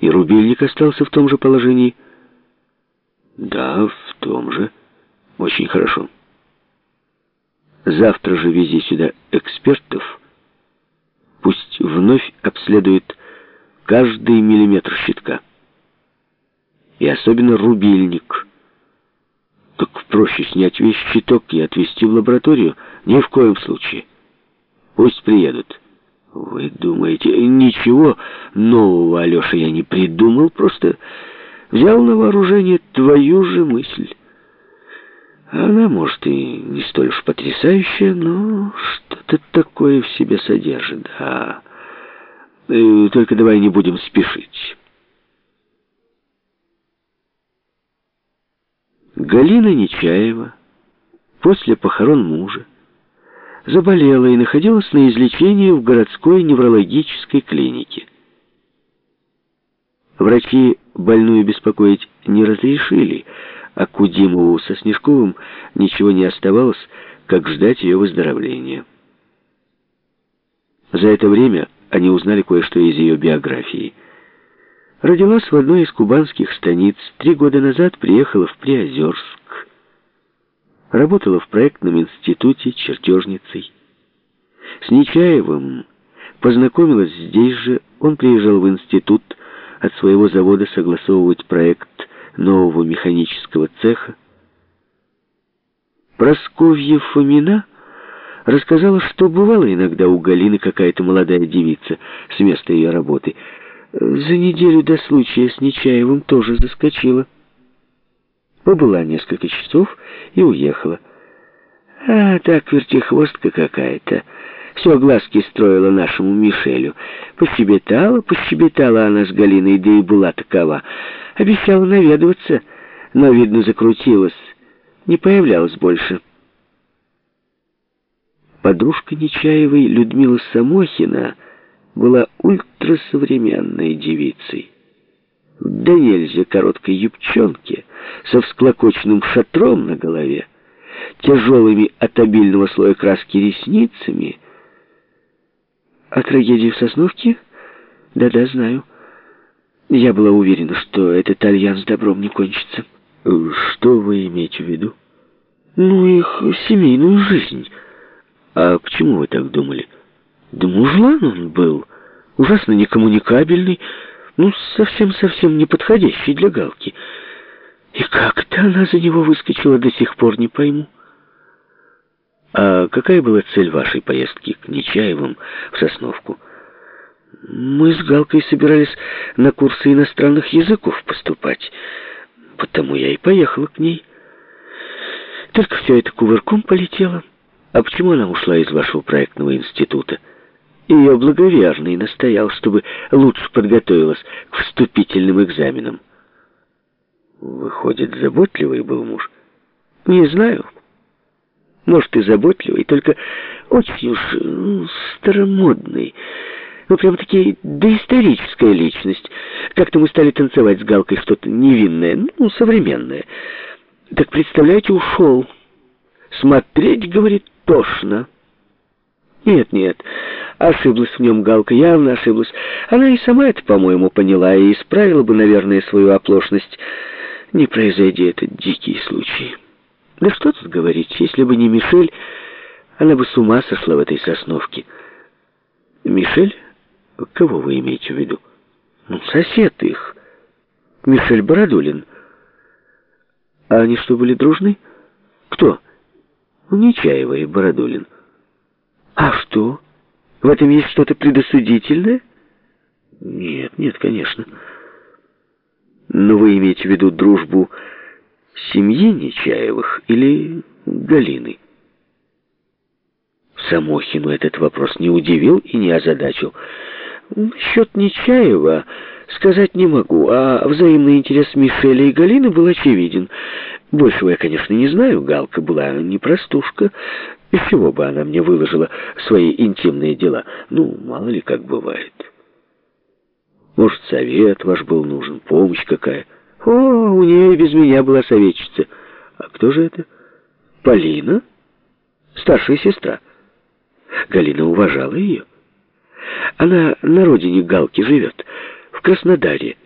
И рубильник остался в том же положении? Да, в том же. Очень хорошо. Завтра же вези сюда экспертов. Пусть вновь обследуют каждый миллиметр щитка. И особенно рубильник. Так проще снять весь щиток и отвезти в лабораторию. Ни в коем случае. Пусть приедут. Вы думаете, ничего нового, Алеша, я не придумал, просто взял на вооружение твою же мысль. Она, может, и не столь уж потрясающая, но что-то такое в себе содержит, да. И только давай не будем спешить. Галина Нечаева после похорон мужа заболела и находилась на излечении в городской неврологической клинике. Врачи больную беспокоить не разрешили, а Кудимову со Снежковым ничего не оставалось, как ждать ее выздоровления. За это время они узнали кое-что из ее биографии. Родилась в одной из кубанских станиц, три года назад приехала в Приозерск, Работала в проектном институте чертежницей. С Нечаевым познакомилась здесь же. Он приезжал в институт от своего завода согласовывать проект нового механического цеха. Просковья Фомина рассказала, что бывала иногда у Галины какая-то молодая девица с места ее работы. За неделю до случая с Нечаевым тоже заскочила. Побыла несколько часов и уехала. А так вертихвостка какая-то. Все глазки строила нашему Мишелю. Пощебетала, пощебетала она с Галиной, да и была такова. Обещала наведываться, но, видно, закрутилась. Не появлялась больше. Подружка Нечаевой, Людмила Самохина, была ультрасовременной девицей да нельзя короткой юбчонке, со всклокоченным шатром на голове, тяжелыми от обильного слоя краски ресницами. О трагедии в Сосновке? Да-да, знаю. Я была уверена, что этот альянс добром не кончится. Что вы имеете в виду? Ну, их семейную жизнь. А почему вы так думали? Да мужлан он был, ужасно некоммуникабельный, ну, совсем-совсем неподходящий для Галки. И как-то она за него выскочила, до сих пор не пойму. А какая была цель вашей поездки к Нечаевым в Сосновку? Мы с Галкой собирались на курсы иностранных языков поступать, потому я и поехала к ней. Только все это кувырком полетело. А почему она ушла из вашего проектного института? Ее благоверный настоял, чтобы лучше подготовилась к вступительным экзаменам. Выходит, заботливый был муж? Не знаю. Может, и заботливый, только очень уж ну, старомодный. Ну, прямо-таки доисторическая личность. Как-то мы стали танцевать с Галкой что-то невинное, ну, современное. Так, представляете, ушел. Смотреть, говорит, тошно. Нет, нет, ошиблась в нем Галка, явно ошиблась. Она и сама это, по-моему, поняла и исправила бы, наверное, свою оплошность. Не произойди этот дикий случай. Да что тут говорить, если бы не Мишель, она бы с ума сошла в этой сосновке. Мишель? Кого вы имеете в виду? Ну, сосед их. Мишель Бородулин. А они что, были дружны? Кто? Нечаева и Бородулин. А что? В этом есть что-то предосудительное? Нет, нет, конечно. Но вы имеете в виду дружбу семьи Нечаевых или Галины? Самохину этот вопрос не удивил и не озадачил. Насчет Нечаева сказать не могу, а взаимный интерес Мишеля и Галины был очевиден. Большего я, конечно, не знаю. Галка была не простушка. Из чего бы она мне выложила свои интимные дела? Ну, мало ли как бывает. Может, совет ваш был нужен, помощь какая? О, у нее без меня была советчица. А кто же это? Полина? Старшая сестра. Галина уважала ее. Она на родине Галки живет, в Краснодаре.